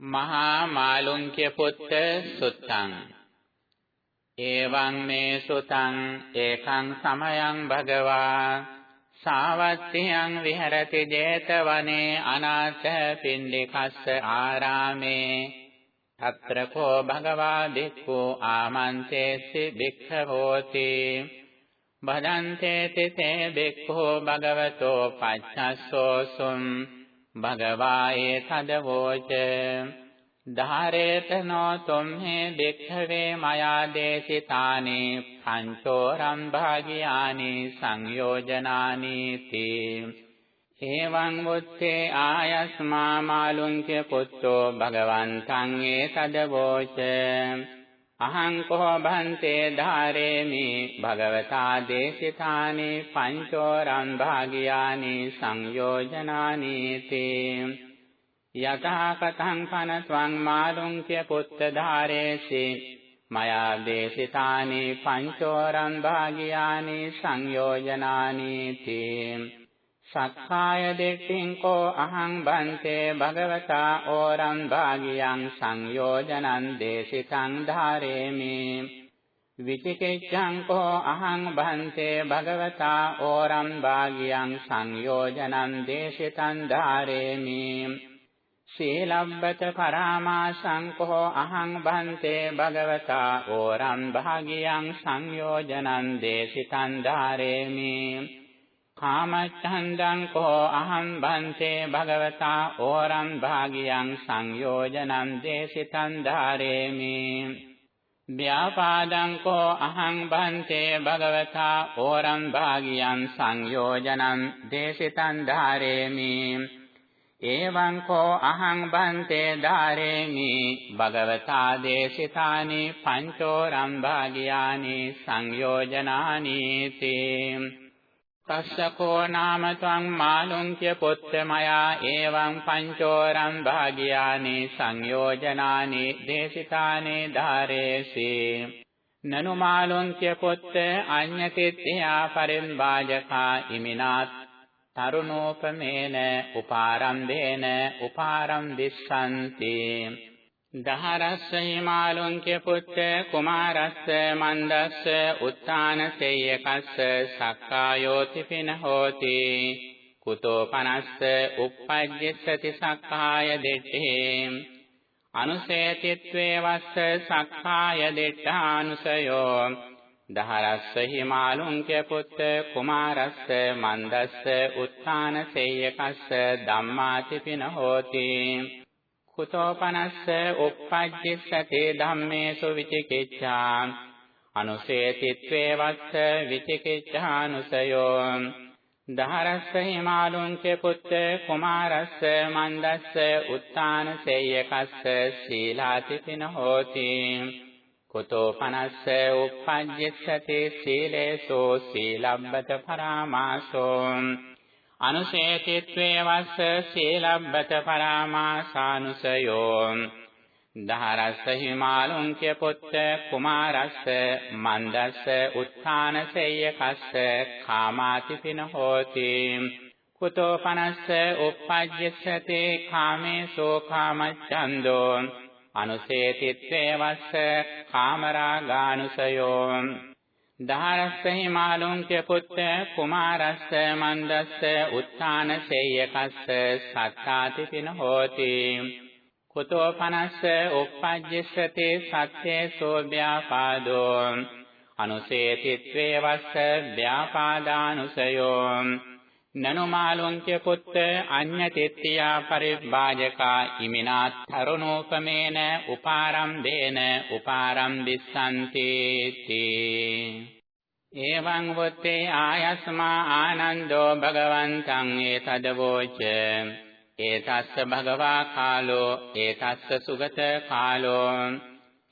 මහා මාළුන්ක්‍ය පුත්ත සුත්තං. එවං මේ සුතං ඒකං සමයං භගවා සාවත්තියං විහෙරති 제තවනේ අනාථ පින්ඩිකස්ස ආරාමේ. తත්‍ර කෝ භගවා දික්ඛෝ ආමන්තේසි භික්ඛවෝති. බදන්තේ තේ භික්ඛෝ භගවතෝ පච්චස්සෝසුම් භගවායේ තදවෝච ධාරේත නෝ තොම්හේ භික්ඛවේ මයා දේශිතානි පංචෝරම් භාගියානි සංයෝජනානි තී. එවං මුත්තේ ආයස්මා මාළුන්්‍ය පුත්තෝ භගවන්තං ඒ තදවෝච අහං කෝ භන්තේ ධාරේමි භගවතා දේශිතානි පංචෝරං භාගියානි සංයෝජනානි තේ යතහා කතං පන ත්වං මාළුංක්‍ය පුත්ත ධාරේසි මයා දේශිතානි පංචෝරං භාගියානි සංයෝජනානි තේ සක්කාය දෙට්ඨින් කෝ අහං බන්තේ භගවතා ඕරං භාගියං සංයෝජනං දේශිතං ධාරේමි. විචිකිච්ඡං කෝ අහං බන්තේ භගවතා ඕරං භාගියං සංයෝජනං දේශිතං ධාරේමි. සීලබ්බත පරාමාසං කෝ අහං බන්තේ භගවතා ඕරං භාගියං සංයෝජනං දේශිතං ධාරේමි. කාමච්ඡන්දං කෝ අහං බන්තේ භගවතා ඕරං භාගියං සංයෝජනං දේශිතං ධාරේමි. ව්‍යාපාදං කෝ අහං බන්තේ භගවතා ඕරං භාගියං සංයෝජනං දේශිතං ධාරේමි. එවං කෝ අහං බන්තේ ධාරේමි භගවතා දේශිතානි පංචෝරං භාගියානි සංයෝජනානි තේ. තස්සකෝ නාම ත්වං මාළුන්්‍ය පුත්ත මයා එවං පංචෝරං භාගියානි සංයෝජනානි දේශිතානේ ධාරේසි නනු මාළුන්්‍ය පුත්ත අඤ්ඤතිත්‍යා පරිම්බාජකා ඉමිනාත් තරුණෝපමේන උපාරම්භේන උපාරම් දිස්සන්ති දහරස්ස හිමාලුන්ක්‍ය පුත්ත කුමාරස්ස මන්දස්ස උත්තාන සේයකස්ස සක්කායෝති පින හෝති කුතෝ පනස්ස uppajjissati සක්කාය දෙට්ඨේ. අනුසේතිත්වේ වස්ස සක්කාය දෙට්ඨානුසයෝ. දහරස්ස හිමාලුන්ක්‍ය පුත්ත කුමාරස්ස මන්දස්ස උත්තාන සේයකස්ස ධම්මාති පින හෝති කුතෝපනස්ස uppajjissate ධම්මේසු විචිකිච්ඡා අනුසේතිත්වේ වස්ස විචිකිච්ඡානුසයෝ දහරස්ස හිමාලුංච පුත්ත කුමාරස්ස මන්දස්ස උත්තාන සේයකස්ස සීලාති පින හෝති කුතෝපනස්ස uppajjissate සීලේසෝ සීලබ්බත පරාමාසෝ අනුශේතිත්වේ වස්ස සීලබ්බත පරාමාසානුසයෝ. දහරස්ස හිමාලුංක්‍ය පුත්ත කුමාරස්ස මන්දස්ස උත්ථාන සේයකස්ස කාමාති පින හෝති. කුතෝ පනස්ස uppajjissate කාමේසෝ කාමච්ඡන්தோ අනුසේතිත්වේ වස්ස කාමරාගානුසයෝ. දහරස්ස හිමාලුංක්‍ය පුත්ත කුමාරස්ස මන්දස්ස උත්ථාන සේයකස්ස සත්තාති පින හෝති. කුතෝ පනස්ස uppajjissate සත්‍යේ සෝ ව්‍යාපාදෝ අනුසේතිත්වේ වස්ස ව්‍යාපාදානුසයෝ. නනුමාලුංක්‍ය පුත්ත අඤ්ඤතිත්‍යා පරිභාජකා ඉමිනාත් තරුණෝපමේන උපාරම්භේන උපාරම් දිස්සන්ති තී එවං වොත්තේ ආයස්මා ආනන්දෝ භගවන්තං ඒතදවෝච ඒතස්ස භගවා කාලෝ ඒතස්ස සුගත කාලෝ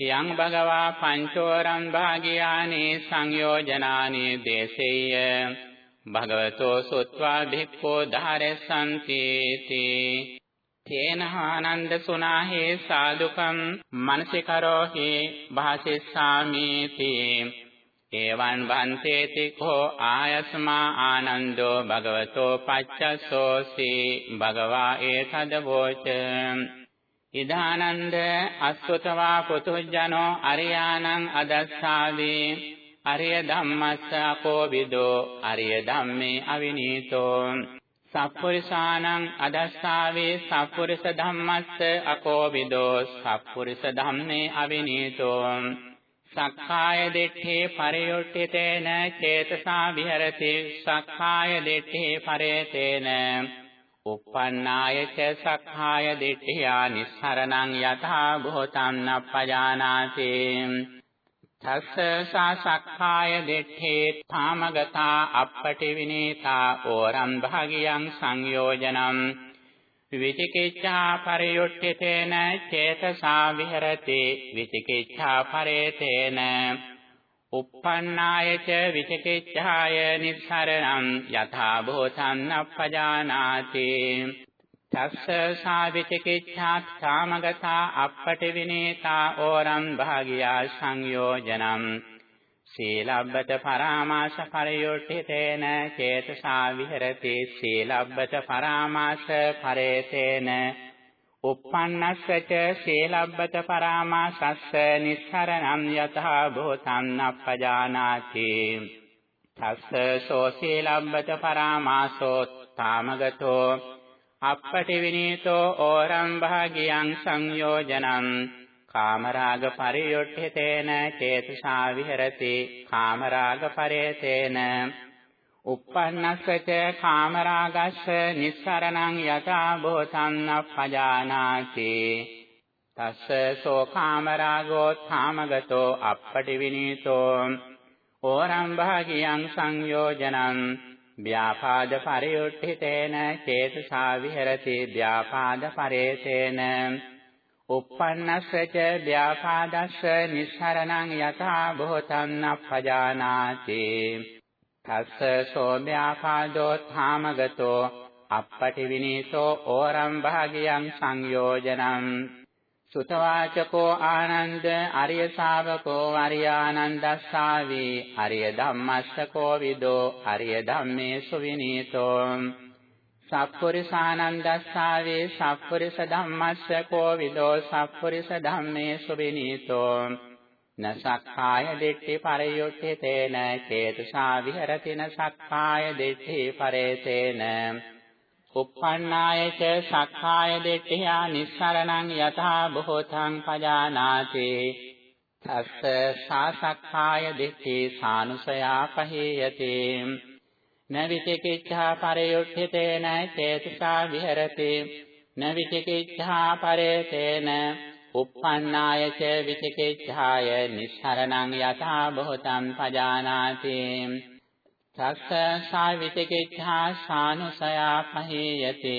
යං භගවා පංචෝරං භාගියානි සංයෝජනානි දේශේය භගවතෝ සුත්වා භික්ඛෝ ධාරෙස්සන්ති තී තේනහානන්ද සුනාහේ සාදුකම් මනසිකරෝහි භාසිස්සාමි තී එවං වන්තේති කෝ ආයස්මා ආනන්දෝ භගවතෝ පච්චසෝසි භගවා ඒතද වෝච। ඉදානන්ද අස්සතවා පුතුජනෝ අරියානං අදස්සාවේ। අරිය ධම්මස්ස අකෝවිදෝ අරිය ධම්මේ අවිනීතෝ. සප්පුරිසානං අදස්සාවේ සප්පුරිස ධම්මස්ස අකෝවිදෝ සප්පුරිස ධම්මේ අවිනීතෝ. සක්කාය දිට්ඨේ පරියොට්ඨිතේන චේතසා විහෙරති සක්කාය දිට්ඨේ පරේතේන. uppannāya සක්ඛාය දිට්ඨියා නිස්සරණං යථා භූතං නප්පජානාති. තස්ස සා සක්ඛාය දිට්ඨේ තාමගතා අප්පටි විනීතා ඕරම් භාගියං සංයෝජනං විචිකිච්ඡා පරියුට්ඨිතේන චේතසා විහෙරති විචිකිච්ඡා පරේතේන uppannāya ca vichikicchāya nissaraṇam yathā bhūtaṃ nappajānāti තස්ස සා විචිකිච්ඡාත් කාමගතා අප්පටි විනීතා ඕරම් භාගියා සංයෝජනං සීලබ්බත පරාමාස පරියොට්ඨිතේන චේතසා විහෙරති සීලබ්බත පරාමාස පරේතේන uppannassaච සීලබ්බත පරාමාසස්ස නිස්සරණං යතහා භූතං අප්පජානාති තස්ස සෝ සීලබ්බත පරාමාසෝ තාමගතෝ අප්පටි විනීතෝ ඕරම් භාගියං සංයෝජනං කාමරාග පරියොට්ඨිතේන චේතසා විහෙරති කාමරාග පරේතේන uppannassaච කාමරාගස්ස නිස්සරණං යතා භූතං අප්පජානාති තස්ස සෝ කාමරාගෝ ථාමගතෝ අප්පටි විනීතෝ ඕරම් භාගියං සංයෝජනං ව්‍යාපාද පරියුට්ඨිතේන චේතසා විහෙරති ව්‍යාපාද පරේතේන. uppannassaච ව්‍යාපාදස්ස නිස්සරණං යතා භූතං අප්පජානාති තස්ස සෝම්‍යාපාදෝ ථාමගතෝ අප්පටි විනීතෝ ඕරම් භාගියං සංයෝජනං. සුතවාචකෝ ආනන්ද අරිය ශාවකෝ අරියානන්දස්සාවි අරිය ධම්මස්සකෝ විදෝ අරිය ධම්මේසු විනීතෝ. සප්පුරිසානන්දස්සාවේ සප්පුරිස ධම්මස්සකෝ විදෝ සප්පුරිස ධම්මේසු විනීතෝ. න සක්කාය දිට්ඨි පරයොට්ඨිතේන චේතසා විහෙරති න සක්කාය දිට්ඨි පරේතේන. Uppannāය ච සක්කාය දිට්ඨියා නිස්සරණං යථා බොහෝතං පජානාති. තස්ස සා සක්කාය දිට්ඨි සානුසයා පහේයති. න විචිකිච්ඡා පරයොට්ඨිතේන චේතසා විහෙරති. න විචිකිච්ඡා පරේතේන uppannāය ච විචිකිච්ඡාය නිස්සරණං යථා බොහෝතං පජානාති. තස්ස සා විචිකිච්ඡා සානුසයා පහේයති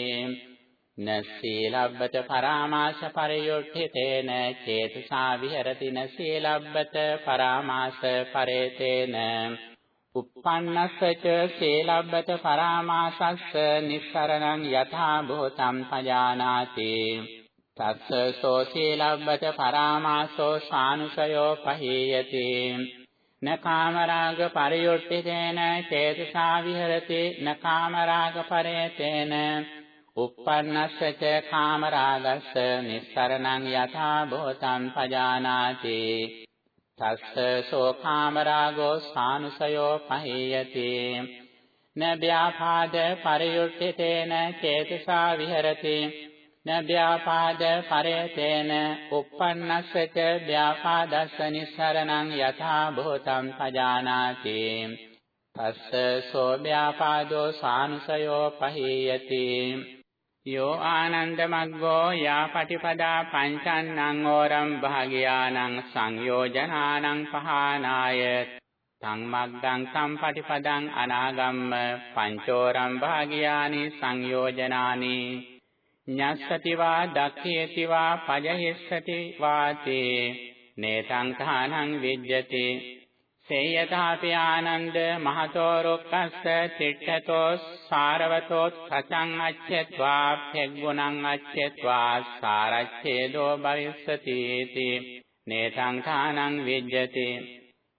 න සීලබ්බත පරාමාස පරියොට්ඨිතේන චේතසා විහෙරති න සීලබ්බත පරාමාස පරේතේන uppannassaච සීලබ්බත පරාමාසස්ස නිස්සරණං යථා භූතං පජානාති තස්ස සෝ සීලබ්බත පරාමාසෝ සානුසයෝ පහීයති න කාමරාග පරියොට්ඨිතේන චේතසා විහෙරති න කාමරාග පරේතේන uppannassaච කාමරාගස්ස නිස්සරණං යථා භූතං පජානාති තස්ස සෝ කාමරාගෝ සානුසයෝ පහීයති න ව්‍යාපාද පරියුට්ඨිතේන චේතසා විහෙරති න ව්‍යාපාද පරේතේන uppannassaච ව්‍යාපාදස්ස නිස්සරණං යථා භූතං පජානාති. තස්ස සෝ ව්‍යාපාදෝ සානුසයෝ පහීයති. යෝ ආනන්ද මග්ගෝ යා පටිපදා පංචන්නං ඕරම් භාගයානං සංයෝජනානං පහනාය. තං මග්ගං සම්පටිපදං අනාගම්ම පංචෝරම් භාගයානි සංයෝජනානි. ඤස්සති වා දක්ඛේති වා පජහිස්සති වාතේ නේතං ථානං විජ්ජති. සේයථාපි ආනන්ද මහතෝ රුක්කස්ස තිට්ඨතෝ සාරවතෝ සචං අච්ඡත්වා පෙග්ගුණං අච්ඡත්වා සාරච්ඡේදෝ භවිස්සති තී නේතං ථානං විජ්ජති.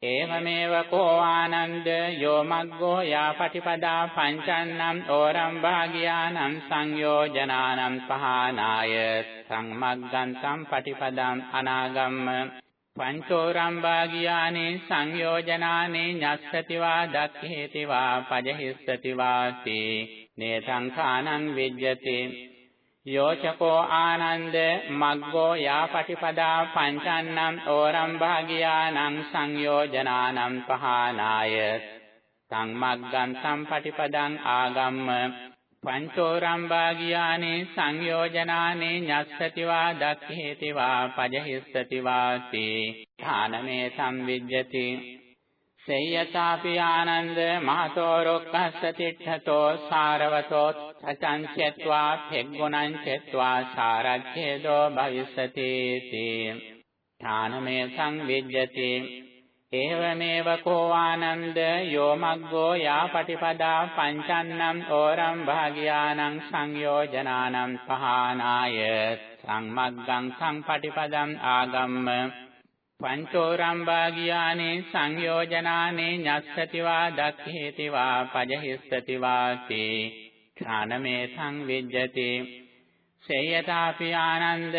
ඒවමේව කෝ ආනන්ද යෝ මග්ගෝ යාපටිපදා පංචන්නම් ඕරම් භාගියානම් සංයෝජනානම් පහනාය සංමග්ගං සම්පටිපදං අනාගම්ම පංචෝරම් භාගියානේ සංයෝජනානේ ඤස්සති වා දක්ඛේති වා පජහිස්සති වාති නේතං කානං විජ්ජති යෝචකෝ ආනන්ද මග්ගෝ යාපටිපදා පංචන්නම් ඕරම් භාගියානං සංයෝජනානම් පහනාය. සංමග්ගං සම්පටිපදං ආගම්ම. පංචෝරම් භාගියානේ සංයෝජනානේ ඤස්සති වා දක්ඛේති වා පජහිස්සති වාති ථානමේ සම්විජ්ජති. සේයතාපි ආනන්ද මහතෝ රොක්කස්ස තිට්ඨතෝ සාරවතෝ සචංචත්වා පෙග්ගුණං චත්වා සාරච්ඡේදෝ භවිස්සති ථානමේ සංවිජ්ජති. ඒවමේව කෝ ආනන්ද යෝ මග්ගෝ යාපටිපදා පංචන්නම් ඕරම් භාගියානං සංයෝජනානම් පහනාය. සංමග්ගං සංපටිපදං ආගම්ම. පංචෝරම් භාගියානේ සංයෝජනානේ ඤස්සති වා දක්ඛේති වා පජහිස්සති වාති ඥානමේ සංවිජ්ජති සේයතාපි ආනන්ද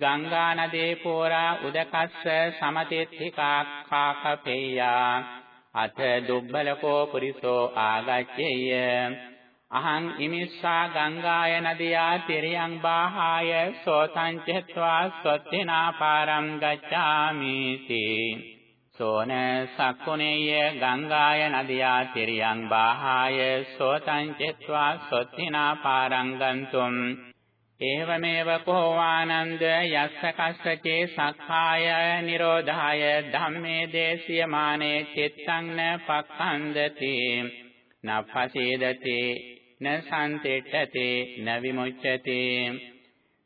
ගංගා නදී පෝරා උදකස්ස සමතිත්තිකා කාකපේයා අත දුබ්බලකෝ පුරිසෝ ආගච්ඡේය අහං ඉමිස්සා ගංගාය නදියා තිරියං බාහාය සෝතං චත්වා සොත්තිනා පාරම් ගච්ඡාමි තී සෝන සක්කුණේය ගංගාය නදියා තිරියං බාහාය සෝතං චත්වා සොත්තිනා පාරං ගන්තුම්. ඒවමේව කෝවානන්ද යස්ස කස්සචේ සක්ඛාය නිරෝධාය ධම්මේ දේශියමානේ චිත්තං න පක්ඛන්දති. නප්පසේදති න සම්තෙට්ඨති න විමුච්ඡති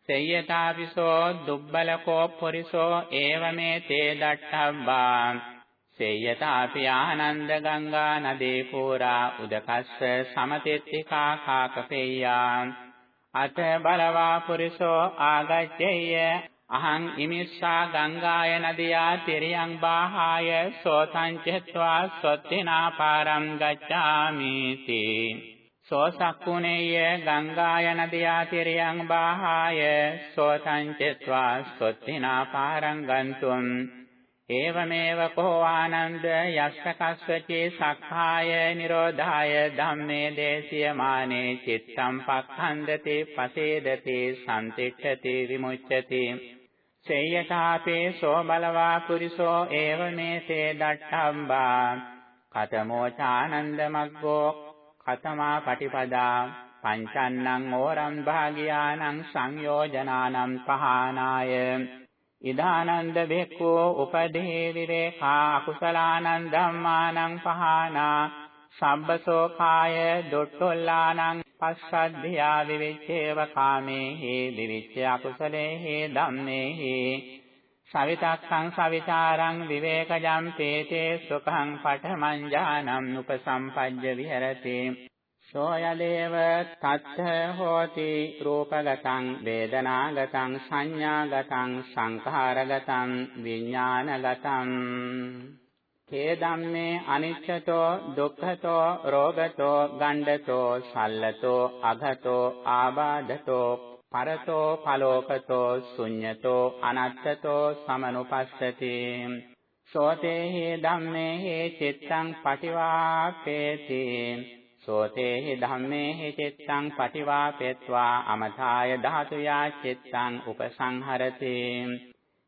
සේයතාවිසෝ දුබ්බලකෝ පුරිසෝ ඒවමේ තේ දට්ඨබ්බා. සේයතාපි ආනන්ද ගංගා නදී පුරා උදකස්ස සමතෙත්තිකා කාකපේයා අත බලවා පුරිසෝ ආගච්ඡේය. අහං ඉමිස්සා ගංගාය නදියා තිරියං බාහාය සෝතං චත්වා සොත්තිනා පාරම් ගච්ඡාමි තී සෝසක්කුණේය ගංගාය නදියා තිරියං බාහාය සෝතං චත්වා සොත්තිනා පාරං ගන්තුම් ඒවමේව කෝ ආනන්ද යස්ස කස්සචේ සක්ඛාය නිරෝධාය ධම්මේ දේශියමානේ චිත්තම් පක්ඛන්දති පසේදති සම්තිට්ඨති විමුච්ඡති සේයතාපේ සෝ බලවා පුරිසෝ ඒවමේ සේ දට්ඨම්බා කතමෝ චානන්ද මග්ගෝ කතමා පටිපදා පංචන්නං ඕරම් භාගියානං සංයෝජනානම් පහනාය ඉදානන්ද බෙක්ඛෝ උපදේ විරේඛා අකුසලානං ධම්මානං පහනා. සබ්බසෝකාය දොට්ටොල්ලානං පස්සද්ධියා විවිච්ඡේව කාමේහි විවිච්ඡ අකුසලේහි ධම්මේහි. සවිතක්ඛං සවිචාරං විවේකජම් තේතේ සුඛං පඨමං ඥානං උපසම්පජ්ජ විහෙරති. සෝයදේව තත්ථ හෝති රූපගතං වේදනාගතං සංඥාගතං සංඛාරගතං විඥානගතං. තේ ධම්මේ අනිච්චතෝ දුක්ඛතෝ රෝගතෝ ගණ්ඩතෝ සල්ලතෝ අඝතෝ ආබාධතෝ පරතෝ පලෝකතෝ ශුඤ්ඤතෝ අනත්තතෝ සමනුපස්සති. සෝතේහි ධම්මේහි චිත්තං පටිවාපේති. සෝතේහි ධම්මේහි චිත්තං පටිවාපෙත්වා අමථාය ධාතුයා චිත්තං උපසංහරති.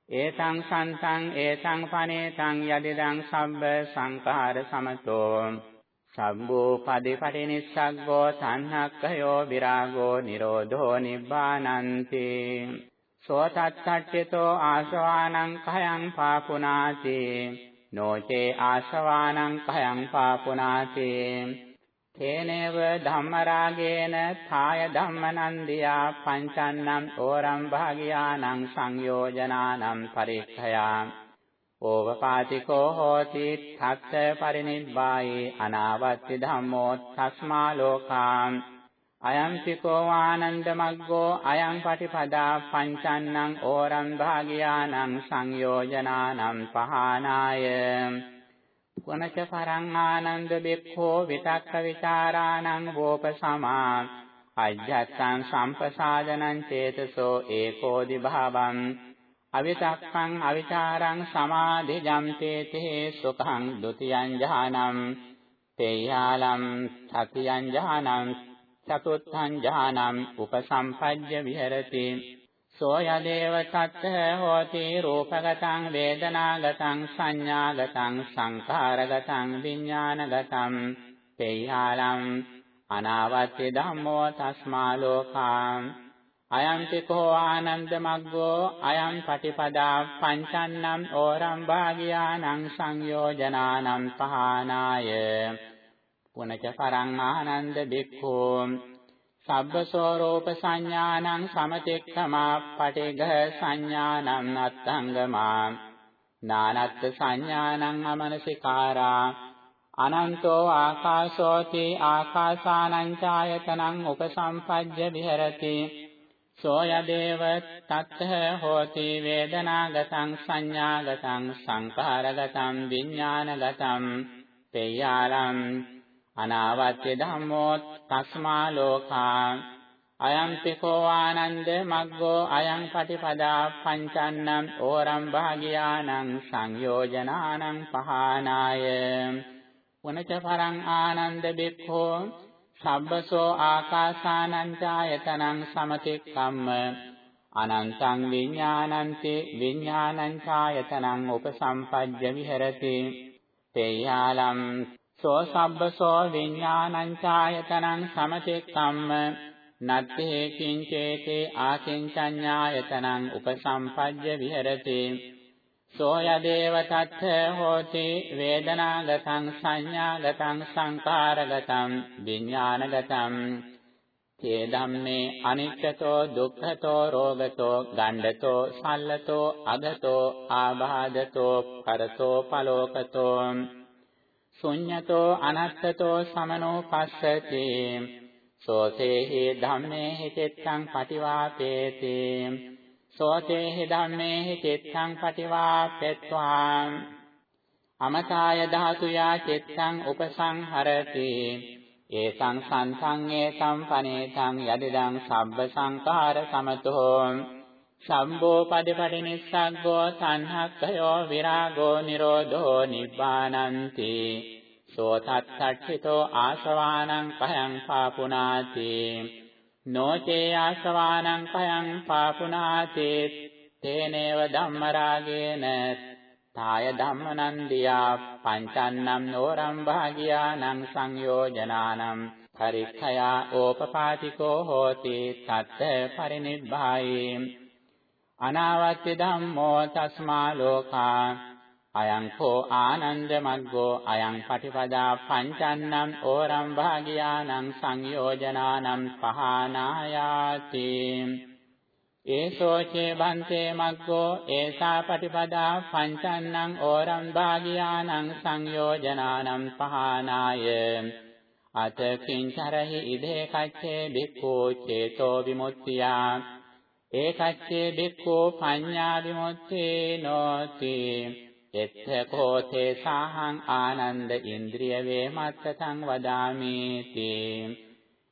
ඒතං සන්තං ඒතං පනේතං යදිදං සබ්බ සංඛාර සමතෝ. සබ්බෝ පදිපටිනිස්සග්ගෝ සංහක්ඛයෝ විරාගෝ නිරෝධෝ නිබ්බානන්ති. සෝතත්තට්ඨිතෝ ආසවානං khයං පාපුනාති. නොචේ ආසවානං khයං පාපුනාති. තේනේව ධම්මරාගේන ථාය ධම්මනන්දියා පංචන්නම් ඕරම් භාගියානං සංයෝජනානම් පරික්ඛයා. ඕවපාතිකෝ හෝති තත්ත පරිනිබ්බායේ අනාවත්ති ධම්මෝ තස්මා ලෝකාං අයම්පිකෝ ආනන්ද මග්ගෝ අයං පටිපදා පංචන්නං ඕරං භාගියානං සංයෝජනානම් පහනාය පුනච පරං ආනන්ද බික්ඛෝ විතක්ක ਵਿਚාරාණං වෝපසමා අජ්ජත්තං සම්පසාදනං චේතසෝ ඒකෝදි භාවං අවිතක්කං අවිචාරං සමාධිජම් තේතේ සුඛං ဒ ුතියං ඥානං තේයාලම් සතියං ඥානං චතුත්ථං ඥානං උපසම්පජ්ජ විහෙරති. සෝ යදේව තත්ත හෝති රූපගතං වේදනාගතං සංඥාගතං සංඛාරගතං විඥානගතං තේයාලම් අනාවත්‍ය ධම්මෝ තස්මා ලෝකං අයන්ති කෝ ආනන්ද මග්ගෝ අයං පටිපදා පංචන්නම් ඕරම් භාගියානං සංයෝජනානම් පහනාය පුනච පරං ආනන්ද බික්ඛෝ. සබ්බසෝ රූප සංඥානං සමතික්ඛමා පටිඝ සංඥානං අත්තංගමා නානත්ත් සංඥානං අමනසිකාරා. අනන්තෝ ආකාශෝති ආකාසානං ඡායතනං උපසම්පජ්ජ විහෙරති. සෝ යදේව තත්ත හෝති වේදනාගතං සංඥාගතං සංඛාරගතං විඥානගතං පේයාලං අනාවත්‍ය ධම්මෝ තස්මා ලෝකා අයං පිකෝ ආනන්ද මග්ගෝ අයං පටිපදා පංචන්නම් ඕරම් භාගියානං සංයෝජනානං පහනාය. පුනච පරං ආනන්ද බික්ඛෝ සබ්බසෝ ආකාසානං ඡායතනං සමතික්කම්ම අනන්තං විඥානන්ති විඥානං ඡායතනං උපසම්පජ්ජ විහෙරති. තේයාලම් සෝ සබ්බසෝ විඥානං ඡායතනං සමතික්කම්ම නත්තේ කිංචේතේ ආකින්චඤ්ඤායතනං උපසම්පජ්ජ විහෙරති. සෝ යදේව තත්ථ හෝති වේදනාගතං සංඥාගතං සංකාරගතං විඥානගතං. තේ ධම්මේ අනිච්චතෝ දුක්ඛතෝ රෝගතෝ ගණ්ඩතෝ සල්ලතෝ අගතෝ ආබාධතෝ පරතෝ පලෝකතෝ. ශුඤ්ඤතෝ අනත්තතෝ සමනෝ පස්සති. සෝතේහි ධම්මේහි චිත්තං පටිවාපේති. සෝතේහි ධම්මේහි චිත්තං පටිවාපෙත්වා අමතාය ධාතුයා චිත්තං උපසංහරති। ඒසං සන්තං ඒතං පනේතං යදිදං සබ්බ සංඛාර සමතෝ। සම්බෝ පදපටි නිස්සග්ගෝ සංහක්ඛයෝ විරාගෝ නිරෝධෝ නිබ්බානන්ති। සෝ තත්ත්‍ථිතෝ ආසවානං පහං පාපුනාති। නොචේ ආසවානං පයං පාපුනාතේ තේනේව ධම්මරාගේන තාය ධම්මනන්දියා පංචන්නම් නෝරම් භාගියානං සංයෝජනානම් පරික්ඛයා ඕපපාතිකෝ හෝති තත්ත පරිනිබ්බායි. අනාවත්‍ය ධම්මෝ තස්මා ලෝකා අයං කෝ ආනන්ද මග්ගෝ අයං පටිපදා පංචන්නම් ඕරම් භාගියානං සංයෝජනානම් පහනායාති. ඒසෝ චේ බන්තේ මග්ගෝ ඒසා පටිපදා පංචන්නම් ඕරම් භාගියානං සංයෝජනානම් පහනාය. අත කිංචරහි ඉදේ කච්චේ බික්ඛෝ චේතෝ විමුක්තියා. ඒකච්චේ බික්ඛෝ පඤ්ඤා විමුක්තේ නොති එත්තකෝ තේ සාහං ආනන්ද ඉන්ද්‍රිය වේමත්තං වදාමේති.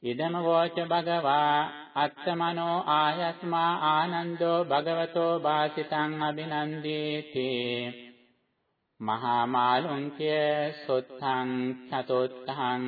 ඉදම වෝච භගවා අත්තමනෝ ආයස්මා ආනන්දෝ භගවතෝ වාසිතං අභිනන්දේති. මහා මාළුන්්‍ය සොත්තං චතොත්තං